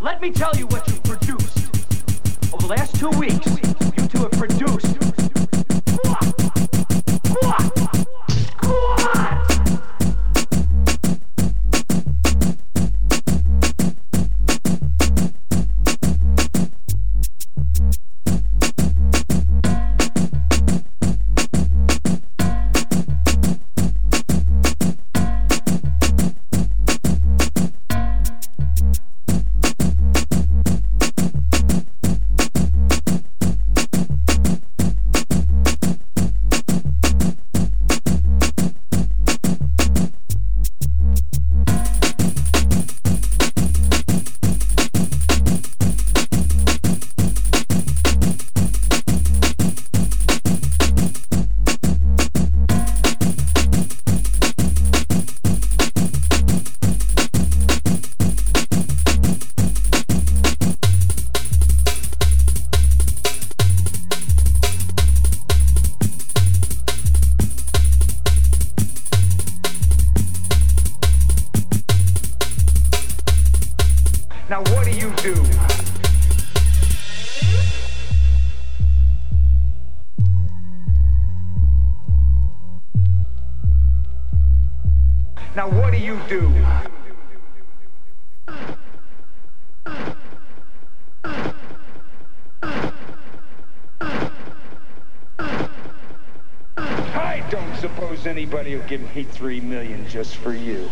Let me tell you what you've produced. Over the last two weeks, you two have do you do? Now what do you do? I don't suppose anybody will give me three million just for you.